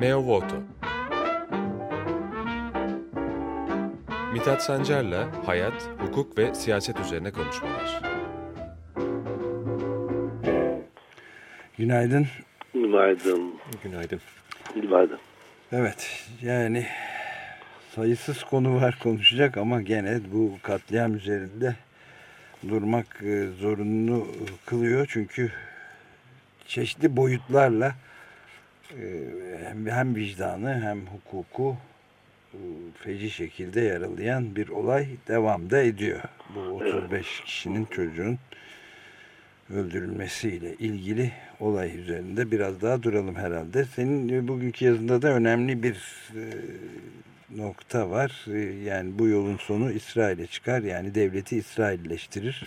Meo Voto Mithat Sancar'la hayat, hukuk ve siyaset üzerine konuşmalar. Günaydın. Günaydın. Günaydın. Günaydın. Evet yani sayısız konu var konuşacak ama gene bu katliam üzerinde durmak e, zorunlu kılıyor. Çünkü çeşitli boyutlarla hem vicdanı hem hukuku e, feci şekilde yaralayan bir olay devam da ediyor. Bu 35 kişinin çocuğun öldürülmesiyle ilgili olay üzerinde biraz daha duralım herhalde. Senin bugünkü yazında da önemli bir e, nokta var. E, yani bu yolun sonu İsrail'e çıkar. Yani devleti İsrailleştirir.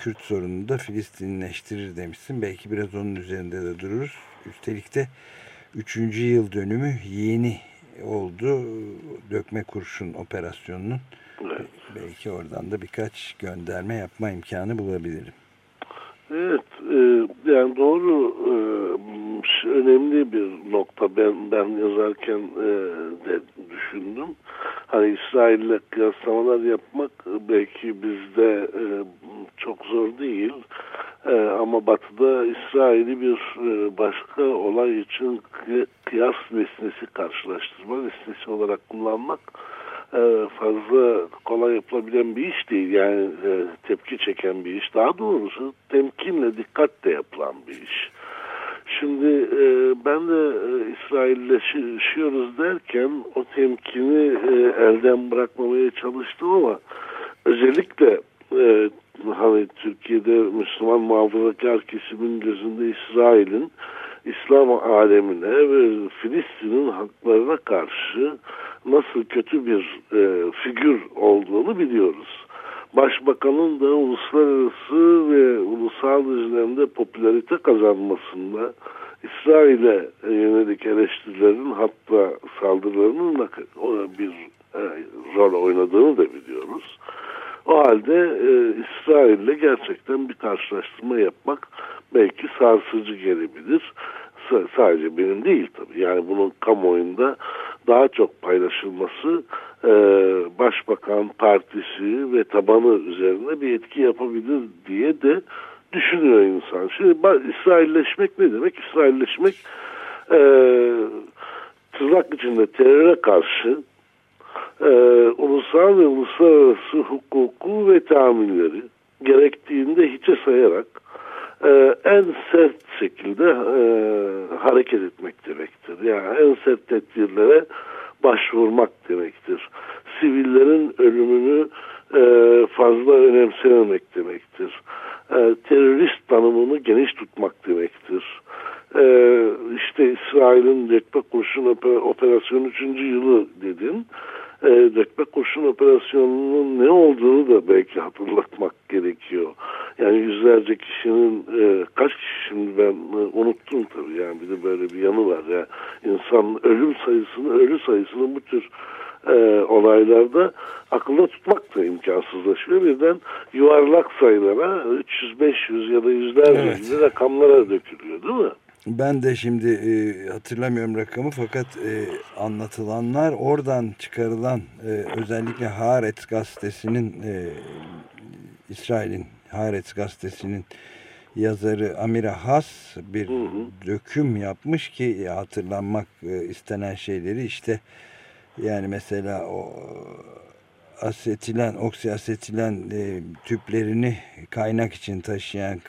Kürt sorununu da Filistinleştirir demişsin. Belki biraz onun üzerinde de dururuz. Üstelik de 3. yıl dönümü yeni oldu. Dökme kurşun operasyonunun. Evet. Belki oradan da birkaç gönderme yapma imkanı bulabilirim. Evet, e, yani doğru e, önemli bir nokta ben ben yazarken e, de düşündüm. Hani İsrail'le kıyaslamalar yapmak belki bizde e, çok zor değil. E, ama Batı'da İsrail'i bir e, başka olay için kıyas nesnesi karşılaştırma nesnesi olarak kullanmak e, fazla kolay yapılabilen bir iş değil. Yani e, tepki çeken bir iş. Daha doğrusu temkinle dikkatle yapılan bir iş. Şimdi e, ben de İsrailleşiyoruz derken o temkini elden bırakmamaya çalıştım ama özellikle hani Türkiye'de Müslüman muhafazakar kesimin gözünde İsrail'in İslam alemine ve Filistin'in haklarına karşı nasıl kötü bir e, figür olduğunu biliyoruz. Başbakanın da uluslararası ve ulusal düzlemde popülarite kazanmasında İsrail'e yönelik eleştirilerin hatta saldırılarının da bir e, rol oynadığını da biliyoruz. O halde e, İsrail'le gerçekten bir karşılaştırma yapmak belki sarsıcı gelebilir. S sadece benim değil tabii. Yani bunun kamuoyunda daha çok paylaşılması e, Başbakan Partisi ve tabanı üzerine bir etki yapabilir diye de düşünüyor insan. Şimdi İsrailleşmek ne demek? İsrailleşmek e, tırnak içinde teröre karşı e, ulusal ve uluslararası hukuku ve tahammülleri gerektiğinde hiçe sayarak e, en sert şekilde e, hareket etmek demektir. Yani en sert tedbirlere başvurmak demektir. Sivillerin ölümünü e, fazla önemsememek demektir. E, terörist tanımını geniş tutmak demektir. E, işte İsrail'in dökme kurşun operasyonu 3. yılı dedin e, dökme kurşun operasyonunun ne olduğunu da belki hatırlatmak gerekiyor. Yani yüzlerce kişinin e, kaç kişi şimdi ben e, unuttum tabii yani bir de böyle bir yanı var ya insan ölüm sayısını ölü sayısını bu tür e, olaylarda akılda tutmak da imkansızlaşıyor. Birden yuvarlak sayılara 300-500 ya da yüzlerce evet. rakamlara dökülüyor değil mi? Ben de şimdi e, hatırlamıyorum rakamı fakat e, anlatılanlar oradan çıkarılan e, özellikle Haaretz gazetesinin e, İsrail'in Haaretz gazetesinin yazarı Amira Has bir hı hı. döküm yapmış ki hatırlanmak e, istenen şeyleri işte yani mesela o asetilen, oksiasetilen e, tüplerini kaynak için taşıyan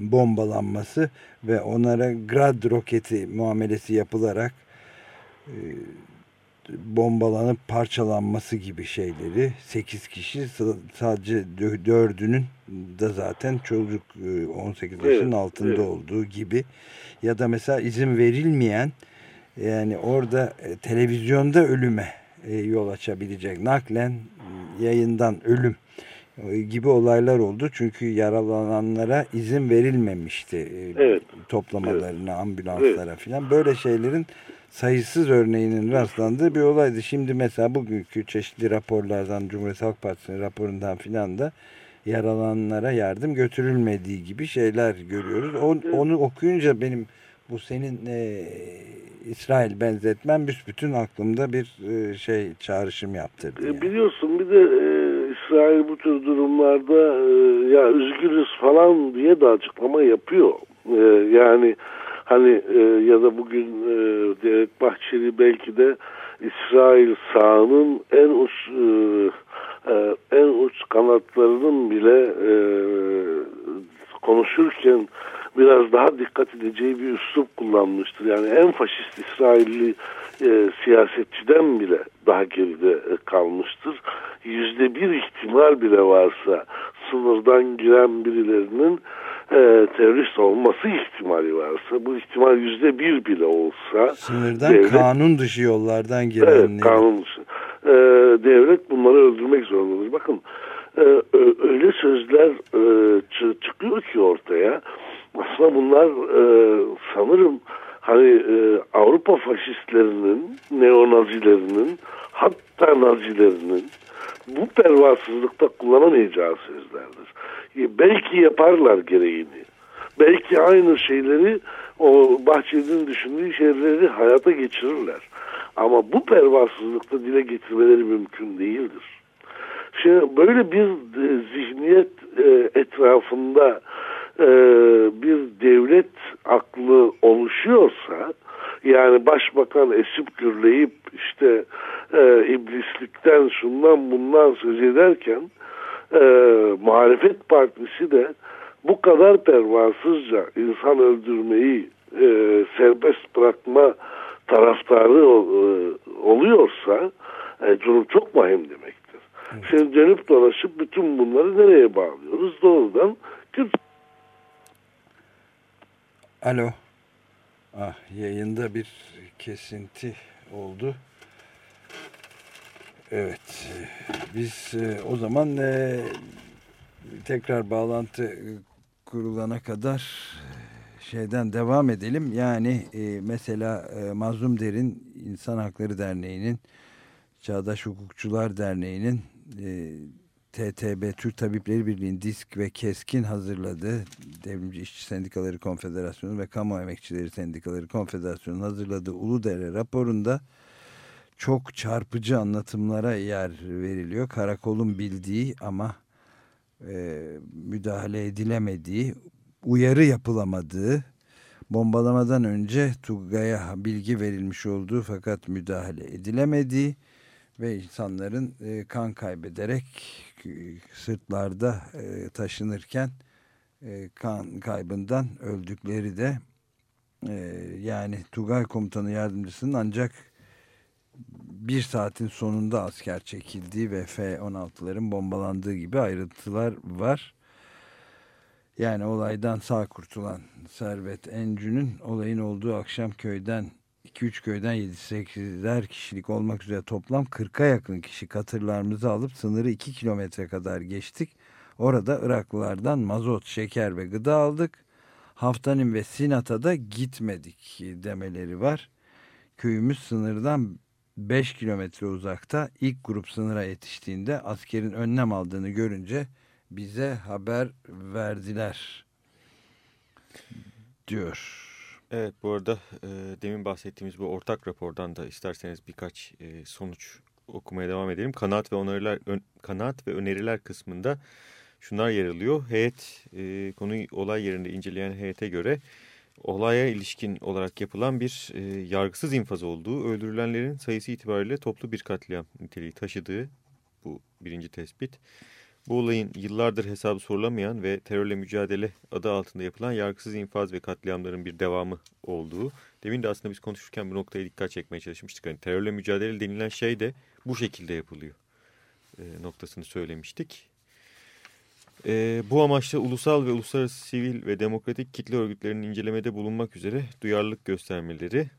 bombalanması ve onlara grad roketi muamelesi yapılarak e, bombalanıp parçalanması gibi şeyleri 8 kişi sadece 4'ünün da zaten çocuk 18 e, yaşın evet, altında evet. olduğu gibi ya da mesela izin verilmeyen yani orada e, televizyonda ölüme e, yol açabilecek naklen yayından ölüm e, gibi olaylar oldu. Çünkü yaralananlara izin verilmemişti e, evet. toplamalarına, evet. ambulanslara evet. filan. Böyle şeylerin sayısız örneğinin rastlandığı bir olaydı. Şimdi mesela bugünkü çeşitli raporlardan, Cumhuriyet Halk Partisi'nin raporundan filan da yaralananlara yardım götürülmediği gibi şeyler görüyoruz. O, onu okuyunca benim bu senin e, İsrail benzetmem büsbütün aklımda bir e, şey çağrışım yaptırdı. E, yani. Biliyorsun bir de e, İsrail bu tür durumlarda e, ya üzgünüz falan diye de açıklama yapıyor. E, yani hani e, ya da bugün e, Devlet Bahçeli belki de İsrail sağının en uç e, e, en uç kanatlarının bile e, konuşurken biraz daha dikkat edeceği bir üslup kullanmıştır. Yani en faşist İsrailli e, siyasetçiden bile daha geride e, kalmıştır. Yüzde bir ihtimal bile varsa sınırdan giren birilerinin e, terörist olması ihtimali varsa bu ihtimal yüzde bir bile olsa Sınırdan devlet, kanun dışı yollardan girenleri. evet, kanun dışı e, devlet bunları öldürmek zorundadır. Bakın e, öyle sözler e, çıkıyor ki ortaya aslında bunlar e, sanırım hani e, Avrupa faşistlerinin, neonazilerinin hatta nazilerinin bu pervasızlıkta kullanamayacağı sözlerdir. E, belki yaparlar gereğini. Belki aynı şeyleri o Bahçeli'nin düşündüğü şeyleri hayata geçirirler. Ama bu pervasızlıkta dile getirmeleri mümkün değildir. Şimdi böyle bir e, zihniyet e, etrafında e, bir devlet aklı oluşuyorsa yani başbakan esip gürleyip işte e, iblislikten şundan bundan söz ederken e, muhalefet partisi de bu kadar pervasızca insan öldürmeyi e, serbest bırakma taraftarı e, oluyorsa e, durum çok mühim demektir. Evet. Şimdi dönüp dolaşıp bütün bunları nereye bağlıyoruz? Doğrudan Kürt Alo. Ah, yayında bir kesinti oldu. Evet. Biz e, o zaman e, tekrar bağlantı kurulana kadar şeyden devam edelim. Yani e, mesela e, Mazlum Der'in İnsan Hakları Derneği'nin Çağdaş Hukukçular Derneği'nin e, TTB Türk Tabipleri Birliği'nin disk ve keskin hazırladığı Devrimci İşçi Sendikaları Konfederasyonu ve Kamu Emekçileri Sendikaları Konfederasyonu'nun hazırladığı Uludere raporunda çok çarpıcı anlatımlara yer veriliyor. Karakolun bildiği ama e, müdahale edilemediği, uyarı yapılamadığı, bombalamadan önce Tugay'a bilgi verilmiş olduğu fakat müdahale edilemediği ve insanların e, kan kaybederek e, sırtlarda e, taşınırken e, kan kaybından öldükleri de e, yani Tugay komutanı yardımcısının ancak bir saatin sonunda asker çekildiği ve F-16'ların bombalandığı gibi ayrıntılar var. Yani olaydan sağ kurtulan Servet Encü'nün olayın olduğu akşam köyden 2-3 köyden 7-8'er kişilik olmak üzere toplam 40'a yakın kişi katırlarımızı alıp sınırı 2 kilometre kadar geçtik. Orada Iraklılardan mazot, şeker ve gıda aldık. Haftanin ve Sinat'a da gitmedik demeleri var. Köyümüz sınırdan 5 kilometre uzakta ilk grup sınıra yetiştiğinde askerin önlem aldığını görünce bize haber verdiler diyor. Evet bu arada e, demin bahsettiğimiz bu ortak rapordan da isterseniz birkaç e, sonuç okumaya devam edelim. Kanaat ve öneriler ön, kanaat ve öneriler kısmında şunlar yer alıyor. Heyet e, konuyu olay yerinde inceleyen heyete göre olaya ilişkin olarak yapılan bir e, yargısız infaz olduğu, öldürülenlerin sayısı itibariyle toplu bir katliam niteliği taşıdığı bu birinci tespit. Bu olayın yıllardır hesabı sorulamayan ve terörle mücadele adı altında yapılan yargısız infaz ve katliamların bir devamı olduğu. Demin de aslında biz konuşurken bu noktaya dikkat çekmeye çalışmıştık. Hani terörle mücadele denilen şey de bu şekilde yapılıyor e, noktasını söylemiştik. E, bu amaçla ulusal ve uluslararası sivil ve demokratik kitle örgütlerinin incelemede bulunmak üzere duyarlılık göstermeleri,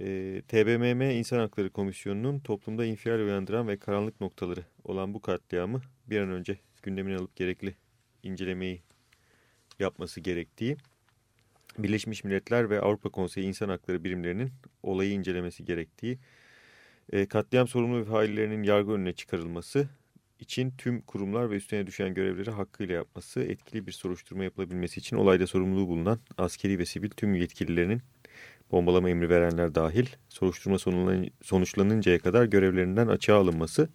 e, TBMM İnsan Hakları Komisyonu'nun toplumda infial uyandıran ve karanlık noktaları olan bu katliamı bir an önce gündemine alıp gerekli incelemeyi yapması gerektiği, Birleşmiş Milletler ve Avrupa Konseyi İnsan Hakları birimlerinin olayı incelemesi gerektiği, e, katliam sorumlu ve faillerinin yargı önüne çıkarılması için tüm kurumlar ve üstüne düşen görevleri hakkıyla yapması, etkili bir soruşturma yapılabilmesi için olayda sorumluluğu bulunan askeri ve sivil tüm yetkililerinin bombalama emri verenler dahil soruşturma sonuçlanıncaya kadar görevlerinden açığa alınması,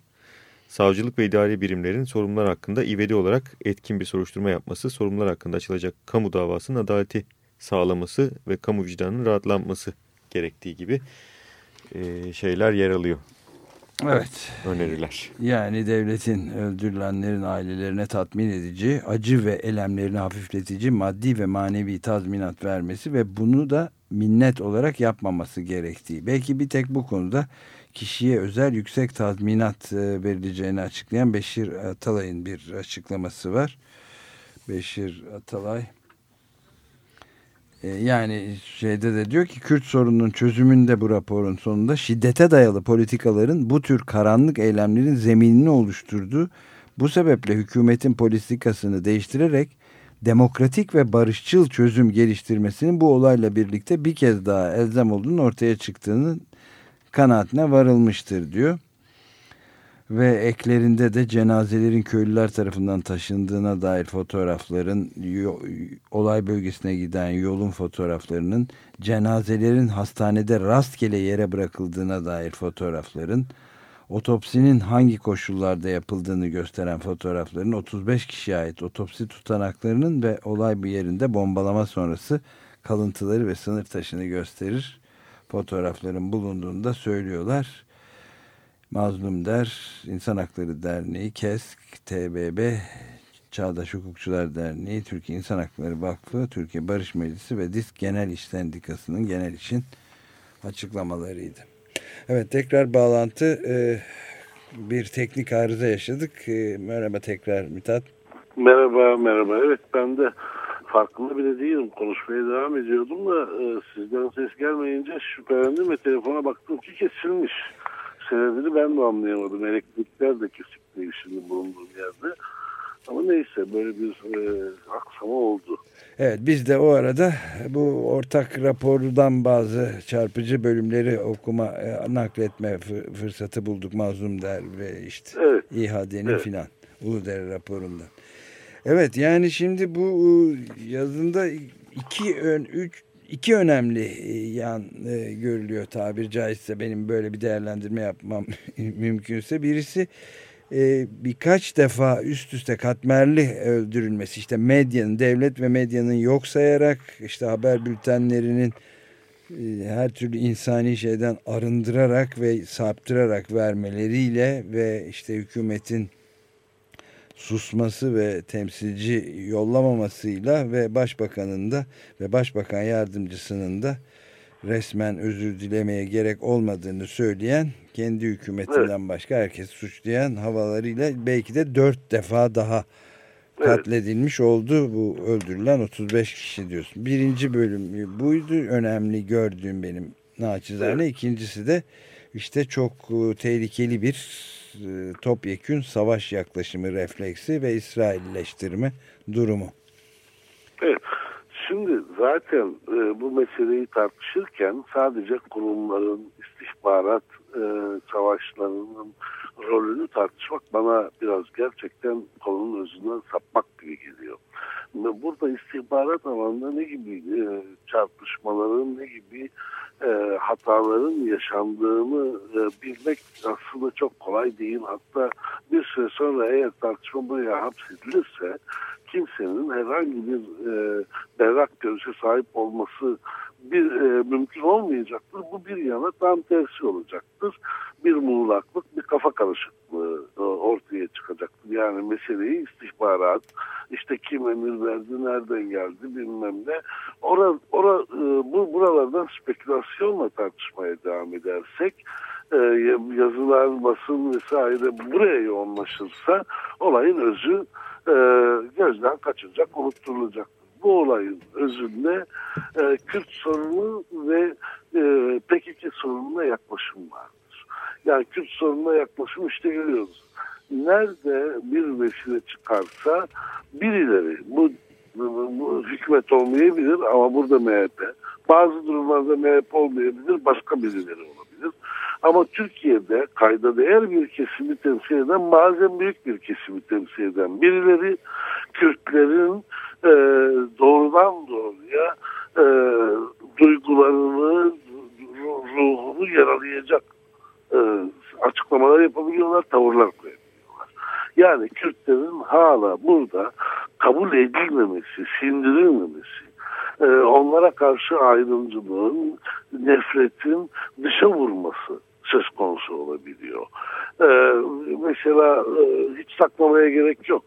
savcılık ve idari birimlerin sorumlular hakkında ivedi olarak etkin bir soruşturma yapması, sorumlular hakkında açılacak kamu davasının adaleti sağlaması ve kamu vicdanının rahatlanması gerektiği gibi e, şeyler yer alıyor. Evet. Öneriler. Yani devletin öldürülenlerin ailelerine tatmin edici, acı ve elemlerini hafifletici maddi ve manevi tazminat vermesi ve bunu da minnet olarak yapmaması gerektiği. Belki bir tek bu konuda kişiye özel yüksek tazminat e, verileceğini açıklayan Beşir Atalay'ın bir açıklaması var. Beşir Atalay e, yani şeyde de diyor ki Kürt sorununun çözümünde bu raporun sonunda şiddete dayalı politikaların bu tür karanlık eylemlerin zeminini oluşturduğu bu sebeple hükümetin politikasını değiştirerek demokratik ve barışçıl çözüm geliştirmesinin bu olayla birlikte bir kez daha elzem olduğunu ortaya çıktığını kanaatine varılmıştır diyor ve eklerinde de cenazelerin köylüler tarafından taşındığına dair fotoğrafların olay bölgesine giden yolun fotoğraflarının cenazelerin hastanede rastgele yere bırakıldığına dair fotoğrafların otopsinin hangi koşullarda yapıldığını gösteren fotoğrafların 35 kişiye ait otopsi tutanaklarının ve olay bir yerinde bombalama sonrası kalıntıları ve sınır taşını gösterir. Fotoğrafların bulunduğunda söylüyorlar Mazlum Der, İnsan Hakları Derneği, KESK, TBB, Çağdaş Hukukçular Derneği, Türkiye İnsan Hakları Vakfı, Türkiye Barış Meclisi ve DİSK Genel İş Sendikası'nın genel için açıklamalarıydı. Evet tekrar bağlantı e, bir teknik arıza yaşadık. E, merhaba tekrar Mithat. Merhaba merhaba. Evet ben de farkında bile değilim. Konuşmaya devam ediyordum da e, sizden ses gelmeyince şüphelendim ve telefona baktım ki kesilmiş sebebini ben de anlayamadım. Elektrikler de kesik değil şimdi bulunduğum yerde. Ama neyse böyle bir e, aksama oldu. Evet biz de o arada bu ortak rapordan bazı çarpıcı bölümleri okuma, e, nakletme fırsatı bulduk Mazlum Der ve işte evet. İHA'denin evet. filan Uludere raporundan. Evet yani şimdi bu e, yazında iki ön, üç, iki önemli e, yan e, görülüyor tabir caizse benim böyle bir değerlendirme yapmam mümkünse. Birisi e, birkaç defa üst üste katmerli öldürülmesi işte medyanın devlet ve medyanın yok sayarak işte haber bültenlerinin e, her türlü insani şeyden arındırarak ve saptırarak vermeleriyle ve işte hükümetin susması ve temsilci yollamamasıyla ve başbakanın da ve başbakan yardımcısının da resmen özür dilemeye gerek olmadığını söyleyen kendi hükümetinden evet. başka herkes suçlayan havalarıyla belki de dört defa daha katledilmiş oldu bu öldürülen 35 kişi diyorsun. Birinci bölüm buydu önemli gördüğüm benim naçizane. Evet. İkincisi de işte çok e, tehlikeli bir topyekün savaş yaklaşımı refleksi ve İsrailleştirme durumu. Evet. Şimdi zaten e, bu meseleyi tartışırken sadece kurumların istihbarat e, savaşlarının rolünü tartışmak bana biraz gerçekten konunun özünden sapmak gibi geliyor. Burada istihbarat alanında ne gibi e, çarpışmaların, ne gibi e, hataların yaşandığını e, bilmek aslında çok kolay değil. Hatta bir süre sonra eğer tartışma buraya hapsedilirse kimsenin herhangi bir e, berrak görüşe sahip olması bir e, mümkün olmayacaktır. Bu bir yana tam tersi olacaktır. Bir muğlaklık, bir kafa karışıklığı e, ortaya çıkacaktır. Yani meseleyi istihbarat, işte kim emir verdi, nereden geldi bilmem ne. Ora, ora, e, bu buralardan spekülasyonla tartışmaya devam edersek e, yazılar, basın vesaire buraya yoğunlaşırsa olayın özü e, gözden kaçacak, unutturulacak bu olayın özünde e, Kürt sorunu ve e, PKK sorununa yaklaşım vardır. Yani Kürt sorununa yaklaşım işte görüyoruz. Nerede bir vesile çıkarsa birileri bu, bu, bu hükümet olmayabilir ama burada MHP. Bazı durumlarda MHP olmayabilir başka birileri olabilir. Ama Türkiye'de kayda değer bir kesimi temsil eden bazen büyük bir kesimi temsil eden birileri Kürtlerin e, doğrudan doğruya e, duygularını, ruhunu yaralayacak e, açıklamalar yapabiliyorlar, tavırlar koyabiliyorlar. Yani Kürtlerin hala burada kabul edilmemesi, sindirilmemesi, e, onlara karşı ayrımcılığın, nefretin dışa vurması söz konusu olabiliyor. Ee, mesela e, hiç saklamaya gerek yok.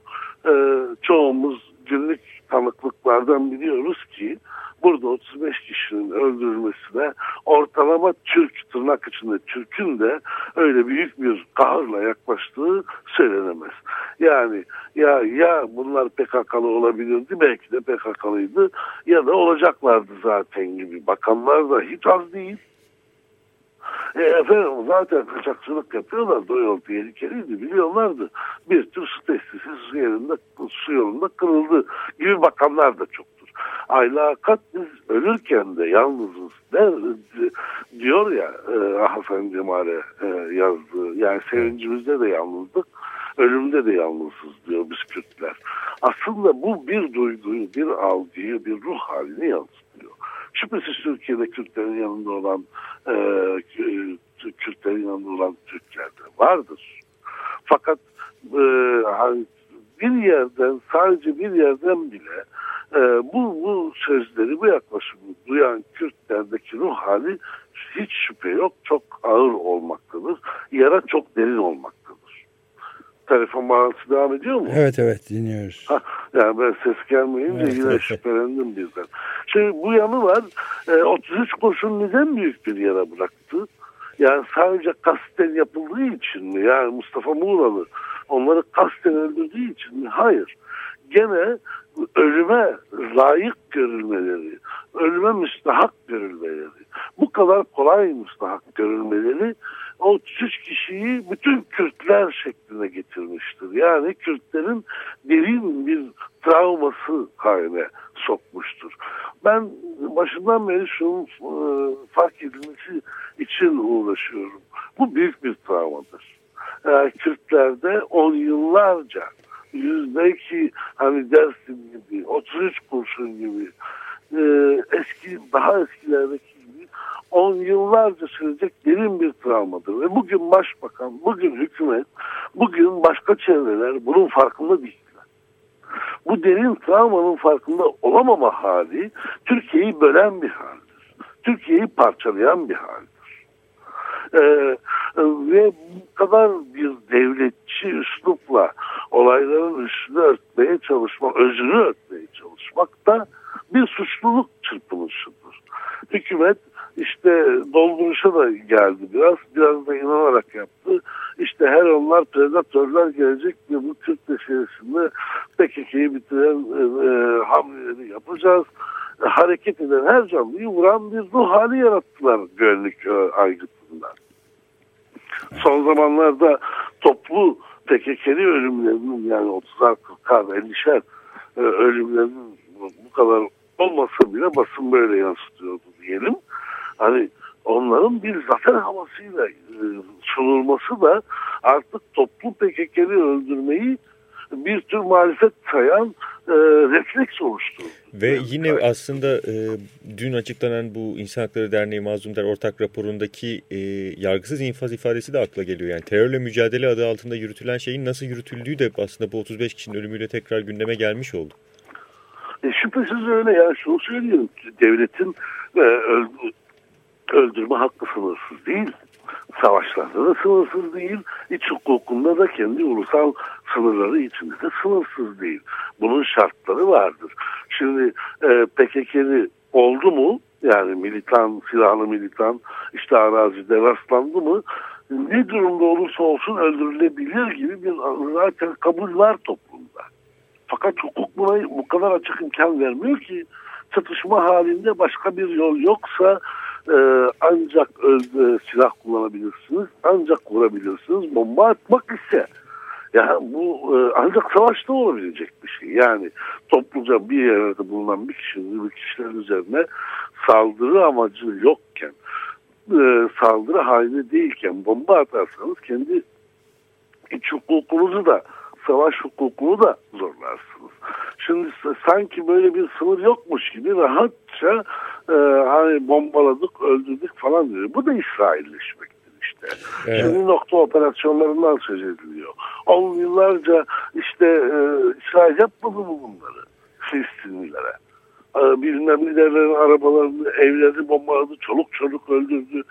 Ee, çoğumuz günlük tanıklıklardan biliyoruz ki burada 35 kişinin öldürülmesine ortalama Türk tırnak içinde Türk'ün de öyle büyük bir kahırla yaklaştığı söylenemez. Yani ya ya bunlar PKK'lı olabilirdi belki de PKK'lıydı ya da olacaklardı zaten gibi bakanlar da hiç az değil. E, efendim zaten kaçakçılık yapıyorlardı o yol tehlikeliydi biliyorlardı. Bir tür su testisi su, yerinde, su yolunda kırıldı gibi bakanlar da çoktur. Ayla Akat biz ölürken de yalnızız der, diyor ya e, Hasan Cemal'e e, yazdığı. Yani sevincimizde de yalnızdık ölümde de yalnızız diyor biz Kürtler. Aslında bu bir duyguyu, bir algıyı, bir ruh halini yansıtıyor. Şüphesiz Türkiye'de Kürtlerin yanında olan e, Kürtlerin yanında olan Türkler de vardır. Fakat e, hani bir yerden sadece bir yerden bile e, bu, bu sözleri bu yaklaşımı duyan Kürtlerdeki ruh hali hiç şüphe yok çok ağır olmaktadır. Yara çok derin olmaktadır telefon bağlantısı devam ediyor mu? Evet evet dinliyoruz. Ha, yani ben ses gelmeyince evet, yine evet. şüphelendim birden. Şimdi bu yanı var. E, 33 kurşun neden büyük bir yara bıraktı? Yani sadece kasten yapıldığı için mi? Yani Mustafa Muğlalı onları kasten öldürdüğü için mi? Hayır. Gene ölüme layık görülmeleri, ölüme müstahak görülmeleri, bu kadar kolay müstahak görülmeleri o üç kişiyi bütün Kürtler şekline getirmiştir. Yani Kürtlerin derin bir travması haline sokmuştur. Ben başından beri şunu e, fark edilmesi için uğraşıyorum. Bu büyük bir travmadır. Yani Kürtlerde on yıllarca yüzdeki hani Dersim gibi, 33 kurşun gibi e, eski daha eskilerdeki gibi on yıllarca sürecek travmadır. Ve bugün başbakan, bugün hükümet, bugün başka çevreler bunun farkında değiller. Bu derin travmanın farkında olamama hali Türkiye'yi bölen bir haldir. Türkiye'yi parçalayan bir haldir. Ee, ve bu kadar bir devletçi üslupla olayların üstünü örtmeye çalışmak, özünü örtmeye çalışmak da bir suçluluk çırpınışıdır. Hükümet işte dolduruşa da geldi biraz. Biraz da inanarak yaptı. İşte her onlar predatörler gelecek ve bu Kürt meselesinde PKK'yı bitiren e, e, hamleleri yapacağız. E, hareket eden her canlıyı vuran bir ruh hali yarattılar güvenlik e, aygıtından. Son zamanlarda toplu PKK'li ölümlerinin yani 30'ar 40'ar 50'şer e, ölümlerinin bu kadar olmasa bile basın böyle yansıtıyordu diyelim. Hani onların bir zafer havasıyla e, sunulması da artık toplu PKK'li öldürmeyi bir tür muhalefet sayan e, refleks oluşturdu. Ve yine yani. aslında e, dün açıklanan bu İnsan Hakları Derneği Mazlumlar ortak raporundaki e, yargısız infaz ifadesi de akla geliyor. Yani terörle mücadele adı altında yürütülen şeyin nasıl yürütüldüğü de aslında bu 35 kişinin ölümüyle tekrar gündeme gelmiş oldu. E, şüphesiz öyle ya şunu söyleyeyim devletin e, öldürme hakkı sınırsız değil savaşlarda da sınırsız değil, iç hukukunda da kendi ulusal sınırları içinde de sınırsız değil. Bunun şartları vardır. Şimdi e, PKK'li oldu mu yani militan, silahlı militan işte arazide rastlandı mı ne durumda olursa olsun öldürülebilir gibi bir zaten kabul var toplumda. Fakat hukuk buna bu kadar açık imkan vermiyor ki çatışma halinde başka bir yol yoksa e, ancak e, silah kullanabilirsiniz, ancak vurabilirsiniz. Bomba atmak ise ya bu e, ancak savaşta olabilecek bir şey. Yani topluca bir yerde bulunan bir kişinin bir kişilerin üzerine saldırı amacı yokken, e, saldırı haline değilken bomba atarsanız kendi iç hukukunuzu da savaş hukukunu da zorlarsınız. Şimdi sanki böyle bir sınır yokmuş gibi rahatça e, hani bombaladık, öldürdük falan diyor. Bu da İsrailleşmektir işte. Evet. Şimdi nokta operasyonlarından söz ediliyor. On yıllarca işte e, İsrail yapmadı mı bunları Filistinlilere? E, bilmem liderlerin arabalarını, evlerini bombaladı, çoluk çocuk öldürdü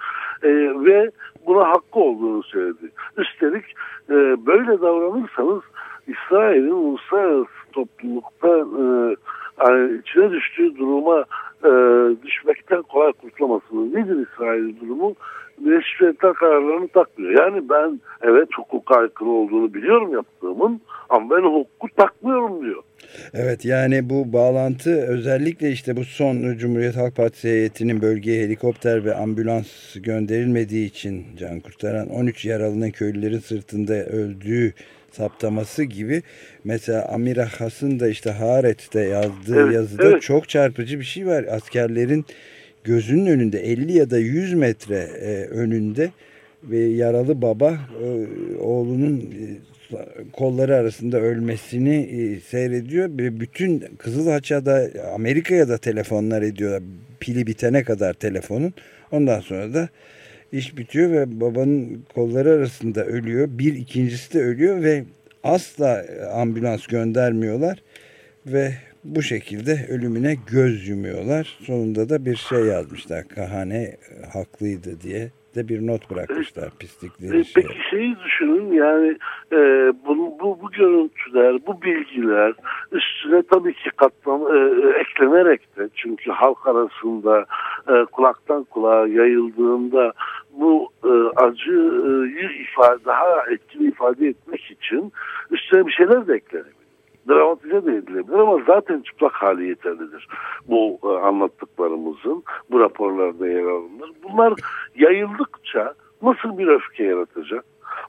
e, ve buna hakkı olduğunu söyledi. Üstelik e, böyle davranırsanız İsrail'in uluslararası toplulukta e, yani içine düştüğü duruma e, düşmekten kolay kurtulamasının nedir İsrail durumu? Birleşmiş Milletler kararlarını takmıyor. Yani ben evet hukuka aykırı olduğunu biliyorum yaptığımın ama ben hukuku takmıyorum diyor. Evet yani bu bağlantı özellikle işte bu son Cumhuriyet Halk Partisi heyetinin bölgeye helikopter ve ambulans gönderilmediği için can kurtaran 13 yaralının köylülerin sırtında öldüğü saptaması gibi mesela Amira Has'ın da işte Haaret'te yazdığı evet, yazıda evet. çok çarpıcı bir şey var. Askerlerin gözünün önünde 50 ya da 100 metre e, önünde ve yaralı baba e, oğlunun e, kolları arasında ölmesini e, seyrediyor ve bütün Kızılhaç'a da Amerika'ya da telefonlar ediyorlar pili bitene kadar telefonun ondan sonra da iş bitiyor ve babanın kolları arasında ölüyor. Bir ikincisi de ölüyor ve asla ambulans göndermiyorlar ve bu şekilde ölümüne göz yumuyorlar. Sonunda da bir şey yazmışlar. Kahane haklıydı diye de bir not bırakmışlar pislikleri. E, peki şeyi düşünün yani e, bu, bu, bu görüntüler, bu bilgiler üstüne tabii ki katlan, e, e, eklenerek de çünkü halk arasında e, kulaktan kulağa yayıldığında bu e, acıyı ifade, daha etkili ifade etmek için üstüne bir şeyler de eklenebilir. Dramatize de edilebilir ama zaten çıplak hali yeterlidir. Bu e, anlattıklarımızın bu raporlarda yer alınır. Bunlar yayıldıkça nasıl bir öfke yaratacak?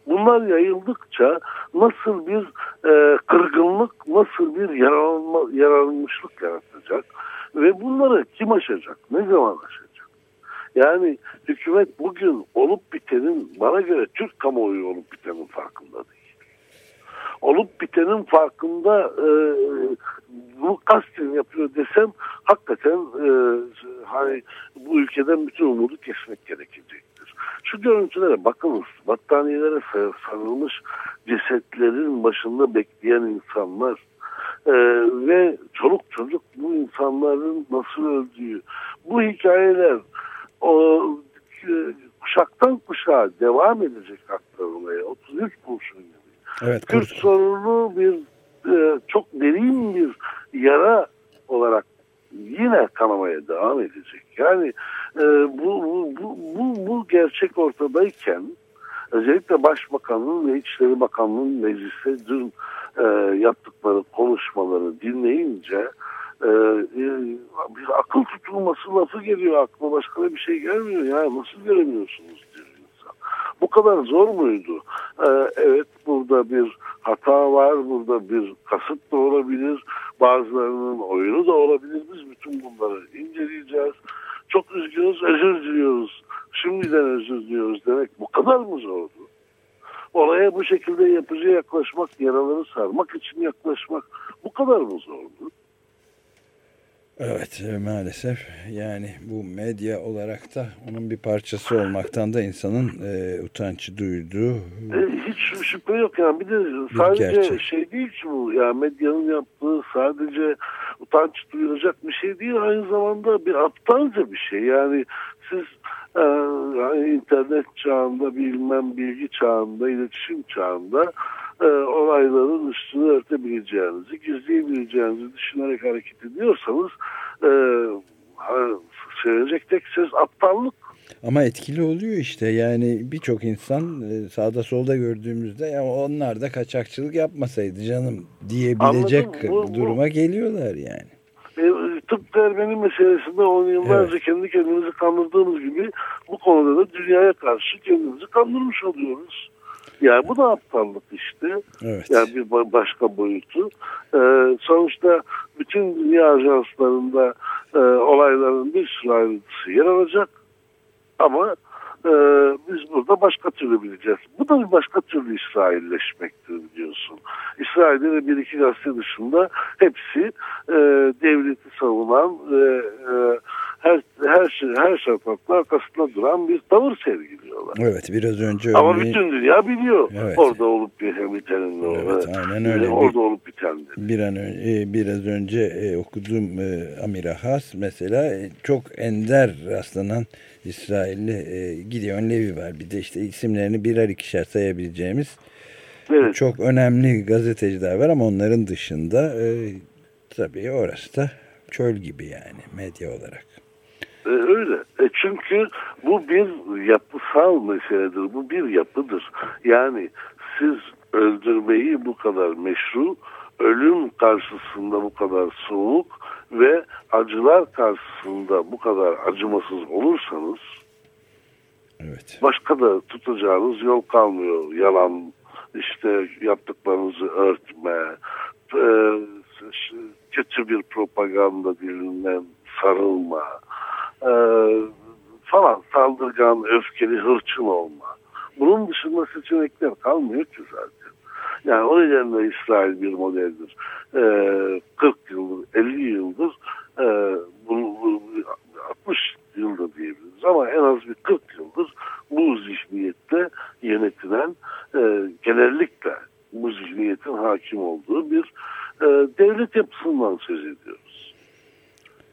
Bunlar yayıldıkça nasıl bir e, kırgınlık, nasıl bir yaralanma, yaralanmışlık yaratacak? Ve bunları kim aşacak? Ne zaman aşacak? Yani hükümet bugün olup bitenin bana göre Türk kamuoyu olup bitenin farkında değil. Olup bitenin farkında e, bu kasten yapıyor desem hakikaten e, hani bu ülkeden bütün umudu kesmek gerekecektir. Şu görüntülere bakınız. Battaniyelere sarılmış cesetlerin başında bekleyen insanlar ee, ve çoluk çocuk bu insanların nasıl öldüğü bu hikayeler o e, kuşaktan kuşağa devam edecek aktarılmaya 33 kurşun gibi. Evet, Kürt sorunu bir e, çok derin bir yara olarak yine kanamaya devam edecek. Yani e, bu, bu, bu, bu, bu gerçek ortadayken özellikle Başbakanın ve İçişleri Bakanlığı'nın meclise dün e, yaptıkları konuşmaları dinleyince e, e, bir akıl tutulması lafı geliyor aklıma başka bir şey gelmiyor ya nasıl göremiyorsunuz diyor insan. Bu kadar zor muydu? Ee, evet burada bir hata var, burada bir kasıt da olabilir, bazılarının oyunu da olabilir. Biz bütün bunları inceleyeceğiz. Çok üzgünüz, özür diliyoruz. Şimdiden özür diliyoruz demek bu kadar mı zordu? Olaya bu şekilde yapıcı yaklaşmak, yaraları sarmak için yaklaşmak bu kadar mı zordu? Evet e, maalesef. Yani bu medya olarak da onun bir parçası olmaktan da insanın e, utanç duyduğu e, hiç şüphe yok yani. Bir de sadece gerçek. şey değil ki bu. Yani medyanın yaptığı sadece utanç duyulacak bir şey değil aynı zamanda bir aptalca bir şey. Yani siz e, yani internet çağında bilmem bilgi çağında iletişim çağında e, olayların üstünü örtebileceğinizi, gizleyebileceğinizi düşünerek hareket ediyorsanız e, söyleyecek tek söz aptallık. Ama etkili oluyor işte yani birçok insan e, sağda solda gördüğümüzde ya onlar da kaçakçılık yapmasaydı canım diyebilecek bu, duruma geliyorlar yani. E, tıp Ermeni meselesinde on yıllarca evet. kendi kendimizi kandırdığımız gibi bu konuda da dünyaya karşı kendimizi kandırmış oluyoruz. Yani bu da aptallık işte. Evet. Yani bir başka boyutu. Ee, sonuçta bütün dünya ajanslarında e, olayların bir sürü ayrıntısı yer alacak. Ama e, biz burada başka türlü bileceğiz. Bu da bir başka türlü İsrailleşmektir biliyorsun. İsrail'de de bir iki gazete dışında hepsi e, devleti savunan ve e, her her her şartın arkasında duran bir tavır sergiliyorlar. Evet biraz önce Ama örneğin... bütün dünya biliyor evet. orada olup bitenin evet, aynen öyle. orada olup bitendir. Bir an önce, biraz önce e, okuduğum e, Amira Has mesela e, çok ender rastlanan İsrailli e, Gideon Levi var. Bir de işte isimlerini birer ikişer sayabileceğimiz evet. çok önemli gazeteciler var ama onların dışında e, tabii orası da çöl gibi yani medya olarak. E, öyle. E çünkü bu bir yapısal meseledir. Bu bir yapıdır. Yani siz öldürmeyi bu kadar meşru, ölüm karşısında bu kadar soğuk ve acılar karşısında bu kadar acımasız olursanız evet. başka da tutacağınız yol kalmıyor. Yalan, işte yaptıklarınızı örtme, e, kötü bir propaganda dilinden sarılma e, falan saldırgan, öfkeli, hırçın olma. Bunun dışında seçenekler kalmıyor ki zaten. Yani o nedenle İsrail bir modeldir. E, 40 yıldır, 50 yıldır e, bu, bu, 60 yılda diyebiliriz ama en az bir 40 yıldır bu zihniyette yönetilen e, genellikle bu zihniyetin hakim olduğu bir e, devlet yapısından söz ediyoruz.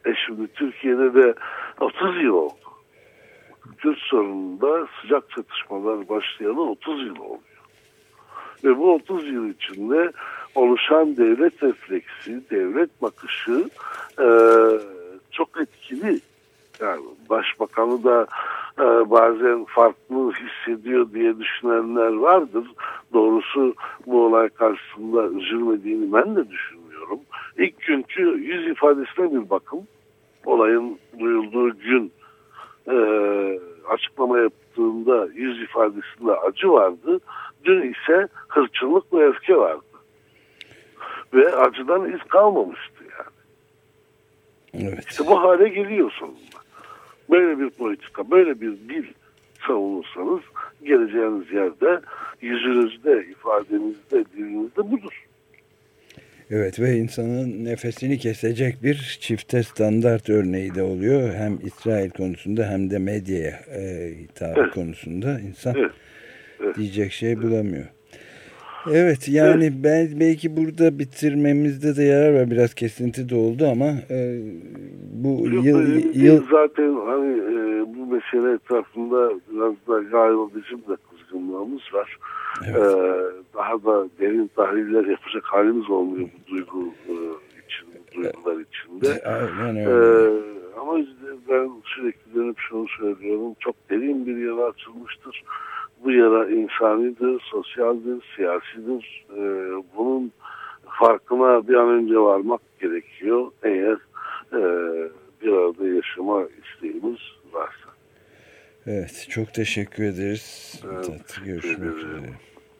E şimdi Türkiye'de de 30 yıl oldu. Kürt sorununda sıcak çatışmalar başlayalı 30 yıl oluyor. Ve bu 30 yıl içinde oluşan devlet refleksi, devlet bakışı e, çok etkili. Yani başbakanı da e, bazen farklı hissediyor diye düşünenler vardır. Doğrusu bu olay karşısında üzülmediğini ben de düşünmüyorum. İlk günkü yüz ifadesine bir bakın. Olayın duyulduğu gün e, açıklama yaptığında yüz ifadesinde acı vardı. Dün ise hırçınlık ve öfke vardı. Ve acıdan iz kalmamıştı yani. Evet. İşte bu hale geliyor sonunda. Böyle bir politika, böyle bir dil savunursanız geleceğiniz yerde yüzünüzde, ifadenizde, dilinizde budur. Evet ve insanın nefesini kesecek bir çifte standart örneği de oluyor. Hem İsrail konusunda hem de medyaya e, hitabı evet. konusunda insan evet. Evet. diyecek şey bulamıyor. Evet yani evet. ben belki burada bitirmemizde de yarar var. Biraz kesinti de oldu ama e, bu Yok, yıl, yıl... Zaten hani e, bu mesele etrafında biraz da galiba bizim de kızgınlığımız var. Evet. E, daha da derin tahliller yapacak halimiz olmuyor bu duygu e, için, bu duygular içinde. Aynen öyle. E, ama ben sürekli dönüp şunu söylüyorum. Çok derin bir yara açılmıştır bu yara insanidir, sosyaldir, siyasidir. E, bunun farkına bir an önce varmak gerekiyor eğer e, bir arada yaşama isteğimiz varsa. Evet, çok teşekkür ederiz. Evet, Görüşmek üzere.